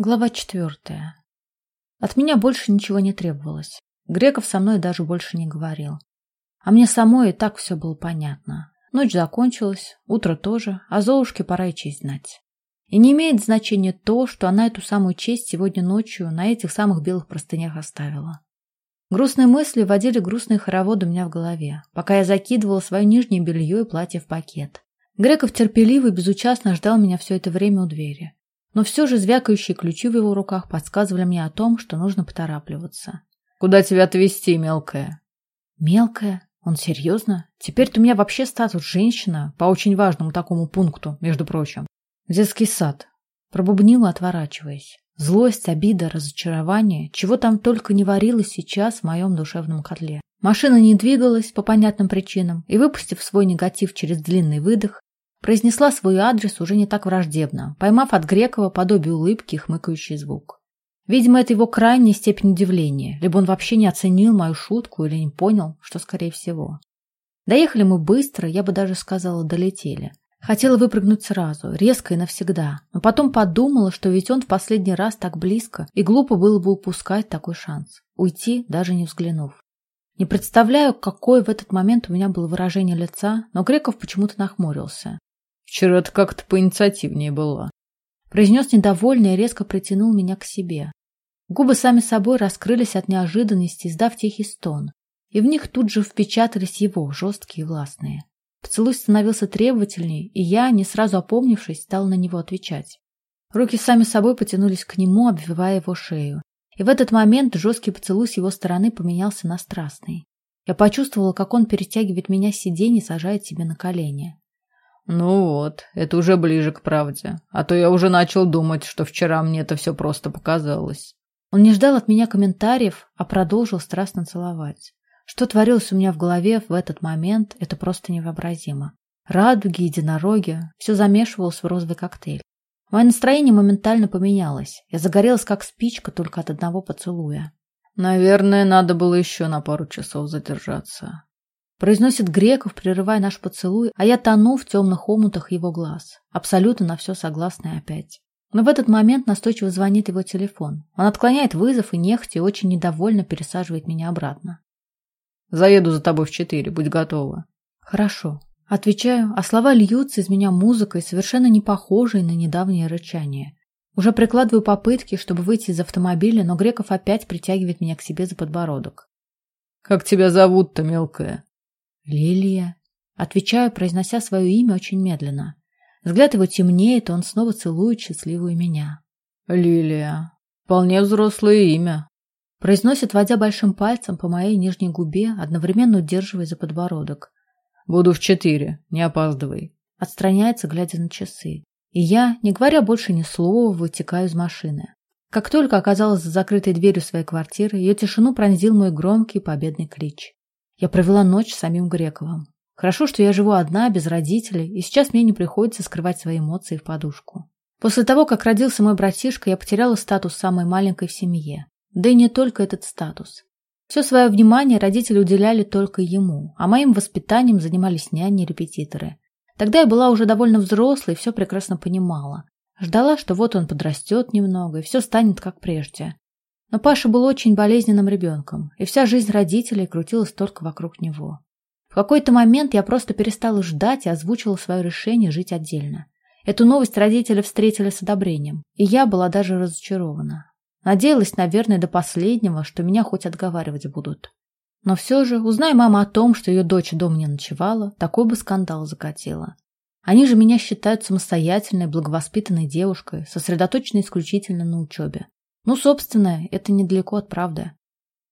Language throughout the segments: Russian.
Глава четвертая. От меня больше ничего не требовалось. Греков со мной даже больше не говорил. А мне самой и так все было понятно. Ночь закончилась, утро тоже, а Золушке пора и честь знать. И не имеет значения то, что она эту самую честь сегодня ночью на этих самых белых простынях оставила. Грустные мысли водили грустные хороводы у меня в голове, пока я закидывала свое нижнее белье и платье в пакет. Греков терпеливо и безучастно ждал меня все это время у двери. Но все же звякающие ключи в его руках подсказывали мне о том, что нужно поторапливаться. «Куда тебя отвезти, мелкая?» «Мелкая? Он серьезно? Теперь-то у меня вообще статус женщина, по очень важному такому пункту, между прочим. Детский сад». Пробубнила, отворачиваясь. Злость, обида, разочарование, чего там только не варилось сейчас в моем душевном котле. Машина не двигалась по понятным причинам, и, выпустив свой негатив через длинный выдох, Произнесла свой адрес уже не так враждебно, поймав от Грекова подобие улыбки и хмыкающий звук. Видимо, это его крайняя степень удивления, либо он вообще не оценил мою шутку или не понял, что скорее всего. Доехали мы быстро, я бы даже сказала, долетели. Хотела выпрыгнуть сразу, резко и навсегда, но потом подумала, что ведь он в последний раз так близко, и глупо было бы упускать такой шанс. Уйти, даже не взглянув. Не представляю, какое в этот момент у меня было выражение лица, но Греков почему-то нахмурился. Вчера ты как-то поинициативнее была. Произнес недовольно и резко притянул меня к себе. Губы сами собой раскрылись от неожиданности, издав тихий стон. И в них тут же впечатались его, жесткие и властные. Поцелуй становился требовательней, и я, не сразу опомнившись, стал на него отвечать. Руки сами собой потянулись к нему, обвивая его шею. И в этот момент жесткий поцелуй с его стороны поменялся на страстный. Я почувствовала, как он перетягивает меня с сиденья и сажает себе на колени. Ну вот, это уже ближе к правде. А то я уже начал думать, что вчера мне это все просто показалось. Он не ждал от меня комментариев, а продолжил страстно целовать. Что творилось у меня в голове в этот момент, это просто невообразимо. Радуги, единороги, все замешивалось в розовый коктейль. Мое настроение моментально поменялось. Я загорелась как спичка только от одного поцелуя. Наверное, надо было еще на пару часов задержаться. Произносит Греков, прерывая наш поцелуй, а я тону в темных омутах его глаз. Абсолютно на все согласная опять. Но в этот момент настойчиво звонит его телефон. Он отклоняет вызов и нехотя очень недовольно пересаживает меня обратно. «Заеду за тобой в четыре, будь готова». «Хорошо». Отвечаю, а слова льются из меня музыкой, совершенно не похожей на недавнее рычание. Уже прикладываю попытки, чтобы выйти из автомобиля, но Греков опять притягивает меня к себе за подбородок. «Как тебя зовут-то, мелкая?» «Лилия». Отвечаю, произнося свое имя очень медленно. Взгляд его темнеет, он снова целует счастливую меня. «Лилия. Вполне взрослое имя». Произносит, водя большим пальцем по моей нижней губе, одновременно удерживая за подбородок. «Буду в четыре. Не опаздывай». Отстраняется, глядя на часы. И я, не говоря больше ни слова, вытекаю из машины. Как только оказалась за закрытой дверью своей квартиры, ее тишину пронзил мой громкий победный клич. Я провела ночь с самим Грековым. Хорошо, что я живу одна, без родителей, и сейчас мне не приходится скрывать свои эмоции в подушку. После того, как родился мой братишка, я потеряла статус самой маленькой в семье. Да и не только этот статус. Все свое внимание родители уделяли только ему, а моим воспитанием занимались няни и репетиторы. Тогда я была уже довольно взрослой и все прекрасно понимала. Ждала, что вот он подрастет немного, и все станет как прежде. Но Паша был очень болезненным ребенком, и вся жизнь родителей крутилась только вокруг него. В какой-то момент я просто перестала ждать и озвучила свое решение жить отдельно. Эту новость родители встретили с одобрением, и я была даже разочарована. Надеялась, наверное, до последнего, что меня хоть отговаривать будут. Но все же, узнай мама о том, что ее дочь дома не ночевала, такой бы скандал закатила. Они же меня считают самостоятельной, благовоспитанной девушкой, сосредоточенной исключительно на учебе. Ну, собственно, это недалеко от правды.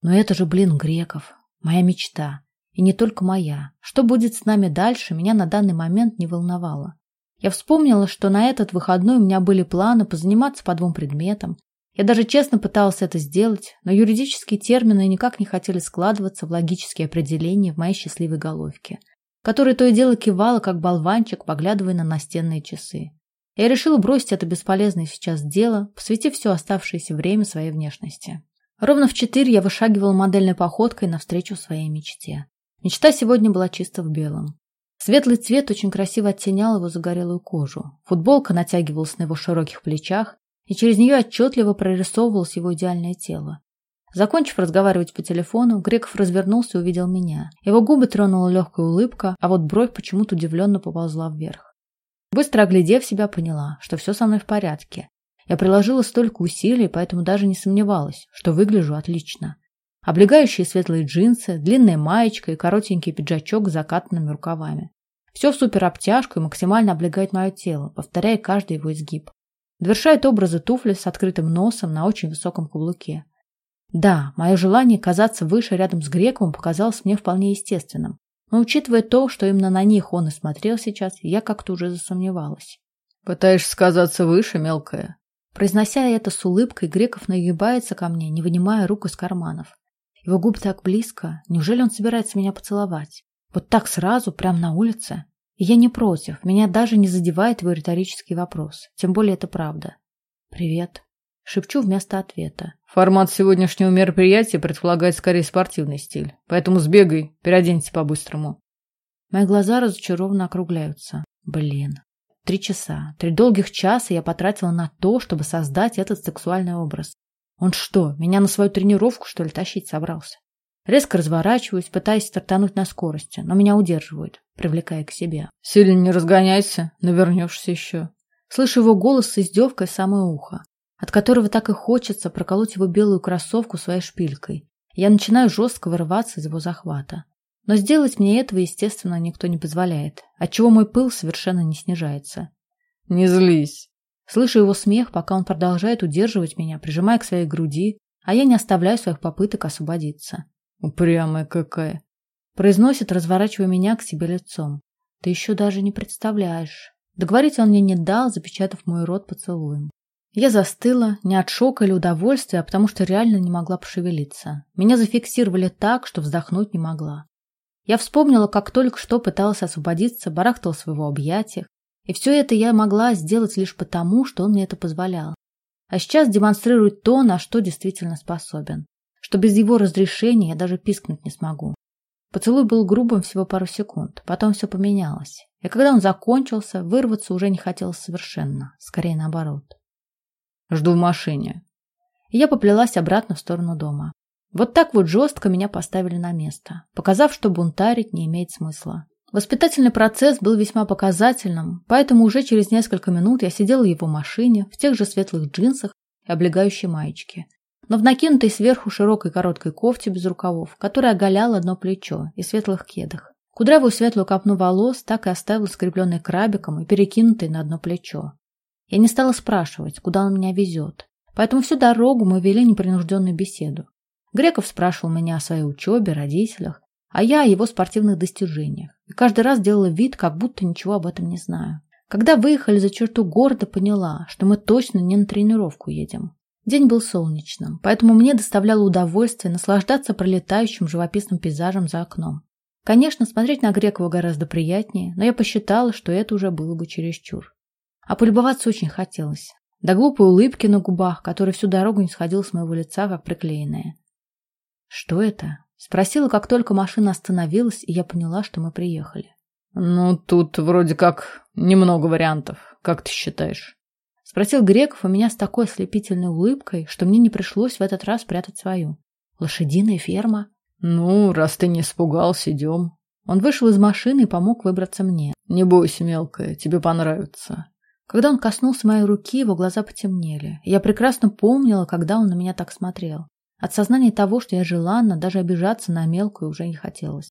Но это же, блин, Греков. Моя мечта. И не только моя. Что будет с нами дальше, меня на данный момент не волновало. Я вспомнила, что на этот выходной у меня были планы позаниматься по двум предметам. Я даже честно пыталась это сделать, но юридические термины никак не хотели складываться в логические определения в моей счастливой головке, которая то и дело кивала, как болванчик, поглядывая на настенные часы. Я решила бросить это бесполезное сейчас дело, посвятив все оставшееся время своей внешности. Ровно в четыре я вышагивала модельной походкой навстречу своей мечте. Мечта сегодня была чисто в белом. Светлый цвет очень красиво оттенял его загорелую кожу. Футболка натягивалась на его широких плечах, и через нее отчетливо прорисовывалось его идеальное тело. Закончив разговаривать по телефону, Греков развернулся и увидел меня. Его губы тронула легкая улыбка, а вот бровь почему-то удивленно поползла вверх. Быстро оглядев себя, поняла, что все со мной в порядке. Я приложила столько усилий, поэтому даже не сомневалась, что выгляжу отлично. Облегающие светлые джинсы, длинная маечка и коротенький пиджачок с закатанными рукавами. Все в суперобтяжку и максимально облегает мое тело, повторяя каждый его изгиб. Довершает образы туфли с открытым носом на очень высоком каблуке. Да, мое желание казаться выше рядом с Грековым показалось мне вполне естественным. Но учитывая то, что именно на них он и смотрел сейчас, я как-то уже засомневалась. «Пытаешься сказаться выше, мелкая?» Произнося это с улыбкой, Греков нагибается ко мне, не вынимая рук из карманов. Его губы так близко. Неужели он собирается меня поцеловать? Вот так сразу, прямо на улице? И я не против. Меня даже не задевает его риторический вопрос. Тем более это правда. «Привет». Шепчу вместо ответа. Формат сегодняшнего мероприятия предполагает скорее спортивный стиль. Поэтому сбегай, переоденься по-быстрому. Мои глаза разочарованно округляются. Блин. Три часа. Три долгих часа я потратила на то, чтобы создать этот сексуальный образ. Он что, меня на свою тренировку, что ли, тащить собрался? Резко разворачиваюсь, пытаясь стартануть на скорости, но меня удерживают, привлекая к себе. Сильно не разгоняйся, навернешься еще. Слышу его голос с издевкой в самое ухо от которого так и хочется проколоть его белую кроссовку своей шпилькой. Я начинаю жестко вырываться из его захвата. Но сделать мне этого, естественно, никто не позволяет, отчего мой пыл совершенно не снижается. «Не злись!» Слышу его смех, пока он продолжает удерживать меня, прижимая к своей груди, а я не оставляю своих попыток освободиться. «Упрямая какая!» Произносит, разворачивая меня к себе лицом. «Ты еще даже не представляешь!» Договорить он мне не дал, запечатав мой рот поцелуем. Я застыла, не от шока или удовольствия, а потому что реально не могла пошевелиться. Меня зафиксировали так, что вздохнуть не могла. Я вспомнила, как только что пыталась освободиться, барахталась в его объятиях, и все это я могла сделать лишь потому, что он мне это позволял. А сейчас демонстрирует то, на что действительно способен. Что без его разрешения я даже пискнуть не смогу. Поцелуй был грубым всего пару секунд, потом все поменялось. И когда он закончился, вырваться уже не хотелось совершенно, скорее наоборот. Жду в машине. Я поплелась обратно в сторону дома. Вот так вот жестко меня поставили на место, показав, что бунтарить не имеет смысла. Воспитательный процесс был весьма показательным, поэтому уже через несколько минут я сидела в его машине, в тех же светлых джинсах и облегающей маечке, но в накинутой сверху широкой короткой кофте без рукавов, которая оголяла одно плечо, и светлых кедах. Кудрявую светлую копну волос так и оставила скрепленной крабиком и перекинутой на одно плечо. Я не стала спрашивать, куда он меня везет. Поэтому всю дорогу мы вели непринужденную беседу. Греков спрашивал меня о своей учебе, родителях, а я о его спортивных достижениях. И каждый раз делала вид, как будто ничего об этом не знаю. Когда выехали за черту города, поняла, что мы точно не на тренировку едем. День был солнечным, поэтому мне доставляло удовольствие наслаждаться пролетающим живописным пейзажем за окном. Конечно, смотреть на Грекова гораздо приятнее, но я посчитала, что это уже было бы чересчур. А полюбоваться очень хотелось. До глупой улыбки на губах, которая всю дорогу не сходила с моего лица, как приклеенная. «Что это?» Спросила, как только машина остановилась, и я поняла, что мы приехали. «Ну, тут вроде как немного вариантов. Как ты считаешь?» Спросил Греков у меня с такой ослепительной улыбкой, что мне не пришлось в этот раз прятать свою. «Лошадиная ферма?» «Ну, раз ты не испугался, идем». Он вышел из машины и помог выбраться мне. «Не бойся, мелкая, тебе понравится. Когда он коснулся моей руки, его глаза потемнели. Я прекрасно помнила, когда он на меня так смотрел. От сознания того, что я желанна, даже обижаться на мелкую уже не хотелось.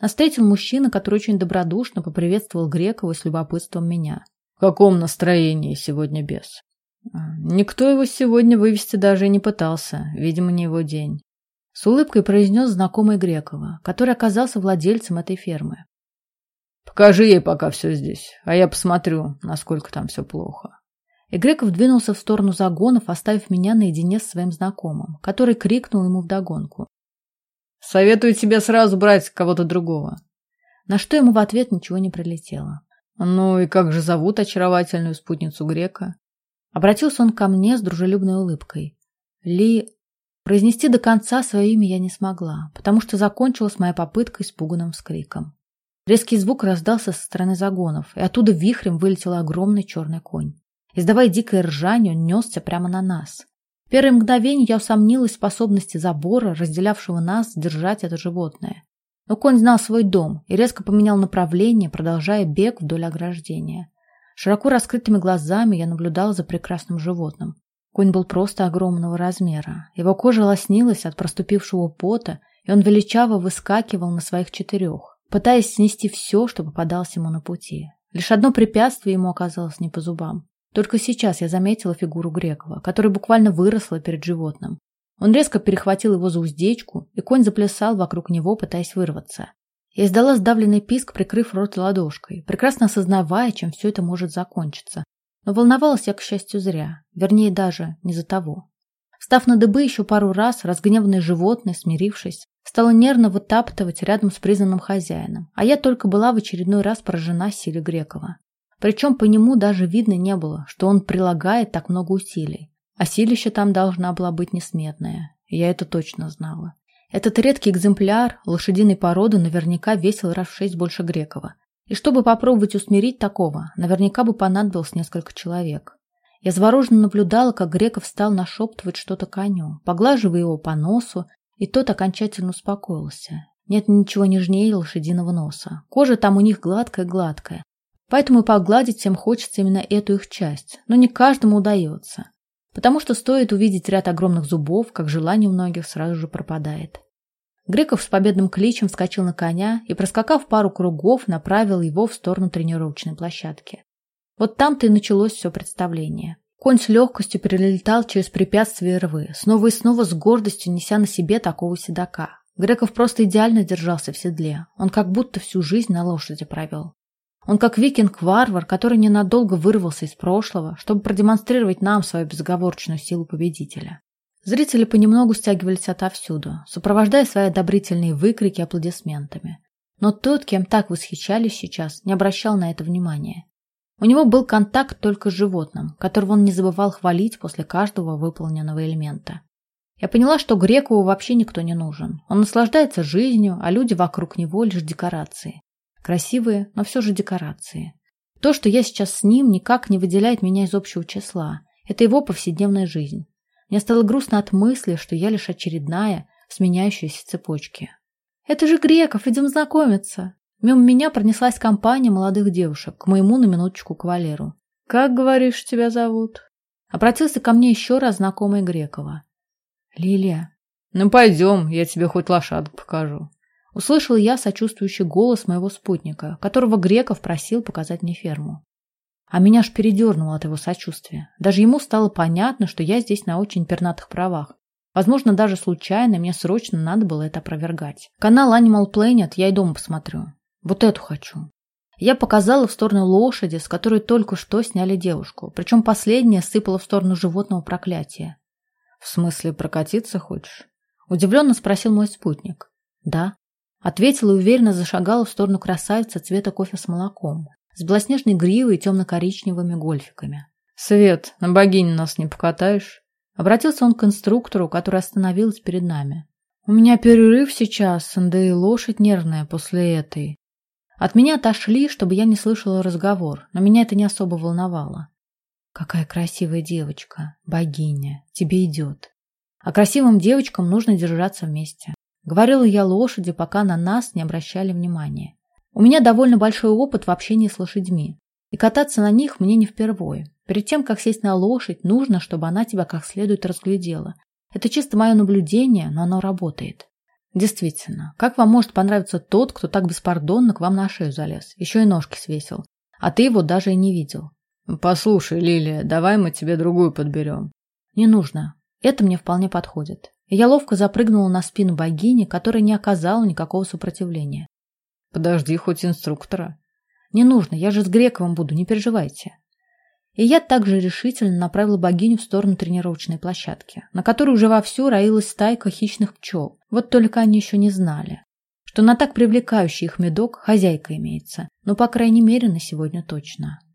Нас встретил мужчина, который очень добродушно поприветствовал Грекова с любопытством меня. В каком настроении сегодня бес? Никто его сегодня вывести даже и не пытался. Видимо, не его день. С улыбкой произнес знакомый Грекова, который оказался владельцем этой фермы. Покажи ей пока все здесь, а я посмотрю, насколько там все плохо. И Греков двинулся в сторону загонов, оставив меня наедине с своим знакомым, который крикнул ему вдогонку. «Советую тебе сразу брать кого-то другого». На что ему в ответ ничего не прилетело. «Ну и как же зовут очаровательную спутницу Грека?» Обратился он ко мне с дружелюбной улыбкой. «Ли...» Произнести до конца свое имя я не смогла, потому что закончилась моя попытка испуганным вскриком. Резкий звук раздался со стороны загонов, и оттуда вихрем вылетел огромный черный конь. Издавая дикое ржание, он несся прямо на нас. В первые мгновения я усомнилась в способности забора, разделявшего нас, держать это животное. Но конь знал свой дом и резко поменял направление, продолжая бег вдоль ограждения. Широко раскрытыми глазами я наблюдала за прекрасным животным. Конь был просто огромного размера. Его кожа лоснилась от проступившего пота, и он величаво выскакивал на своих четырех, пытаясь снести все, что попадалось ему на пути. Лишь одно препятствие ему оказалось не по зубам. Только сейчас я заметила фигуру Грекова, которая буквально выросла перед животным. Он резко перехватил его за уздечку, и конь заплясал вокруг него, пытаясь вырваться. Я издала сдавленный писк, прикрыв рот ладошкой, прекрасно осознавая, чем все это может закончиться. Но волновалась я, к счастью, зря. Вернее, даже не за того. Став на дыбы еще пару раз, разгневанное животное, смирившись, стало нервно вытаптывать рядом с признанным хозяином, а я только была в очередной раз поражена силе Грекова. Причем по нему даже видно не было, что он прилагает так много усилий. А силища там должна была быть несметная. Я это точно знала. Этот редкий экземпляр лошадиной породы наверняка весил раз в шесть больше Грекова. И чтобы попробовать усмирить такого, наверняка бы понадобилось несколько человек. Я завороженно наблюдала, как Греков стал нашептывать что-то коню, поглаживая его по носу, и тот окончательно успокоился. Нет ничего нежнее лошадиного носа. Кожа там у них гладкая-гладкая. Поэтому и погладить всем хочется именно эту их часть, но не каждому удается потому что стоит увидеть ряд огромных зубов, как желание у многих сразу же пропадает. Греков с победным кличем вскочил на коня и, проскакав пару кругов, направил его в сторону тренировочной площадки. Вот там-то и началось все представление. Конь с легкостью перелетал через препятствия и рвы, снова и снова с гордостью неся на себе такого седока. Греков просто идеально держался в седле. Он как будто всю жизнь на лошади провел. Он как викинг-варвар, который ненадолго вырвался из прошлого, чтобы продемонстрировать нам свою безоговорочную силу победителя. Зрители понемногу стягивались отовсюду, сопровождая свои одобрительные выкрики аплодисментами. Но тот, кем так восхищались сейчас, не обращал на это внимания. У него был контакт только с животным, которого он не забывал хвалить после каждого выполненного элемента. Я поняла, что Грекову вообще никто не нужен. Он наслаждается жизнью, а люди вокруг него лишь декорации. Красивые, но все же декорации. То, что я сейчас с ним, никак не выделяет меня из общего числа. Это его повседневная жизнь. Мне стало грустно от мысли, что я лишь очередная в сменяющейся цепочке. «Это же Греков, идем знакомиться!» Мимо меня пронеслась компания молодых девушек, к моему на минуточку кавалеру. «Как, говоришь, тебя зовут?» Обратился ко мне еще раз знакомый Грекова. «Лилия». «Ну, пойдем, я тебе хоть лошадку покажу». Услышал я сочувствующий голос моего спутника, которого Греков просил показать мне ферму. А меня аж передернуло от его сочувствия. Даже ему стало понятно, что я здесь на очень пернатых правах. Возможно, даже случайно мне срочно надо было это опровергать. Канал Animal Planet я и дома посмотрю. Вот эту хочу. Я показала в сторону лошади, с которой только что сняли девушку. Причем последняя сыпала в сторону животного проклятия. «В смысле, прокатиться хочешь?» Удивленно спросил мой спутник. «Да». Ответила и уверенно зашагала в сторону красавицы цвета кофе с молоком, с белоснежной гривой и темно-коричневыми гольфиками. «Свет, на богине нас не покатаешь?» Обратился он к инструктору, который остановилась перед нами. «У меня перерыв сейчас, да и лошадь нервная после этой». От меня отошли, чтобы я не слышала разговор, но меня это не особо волновало. «Какая красивая девочка, богиня, тебе идет». А красивым девочкам нужно держаться вместе. Говорила я лошади, пока на нас не обращали внимания. У меня довольно большой опыт в общении с лошадьми. И кататься на них мне не впервые. Перед тем, как сесть на лошадь, нужно, чтобы она тебя как следует разглядела. Это чисто мое наблюдение, но оно работает. Действительно, как вам может понравиться тот, кто так беспардонно к вам на шею залез, еще и ножки свесил, а ты его даже и не видел? Послушай, Лилия, давай мы тебе другую подберем. Не нужно. Это мне вполне подходит я ловко запрыгнула на спину богини, которая не оказала никакого сопротивления. «Подожди хоть инструктора». «Не нужно, я же с Грековым буду, не переживайте». И я также решительно направила богиню в сторону тренировочной площадки, на которой уже вовсю роилась стайка хищных пчел. Вот только они еще не знали, что на так привлекающий их медок хозяйка имеется, но, по крайней мере, на сегодня точно.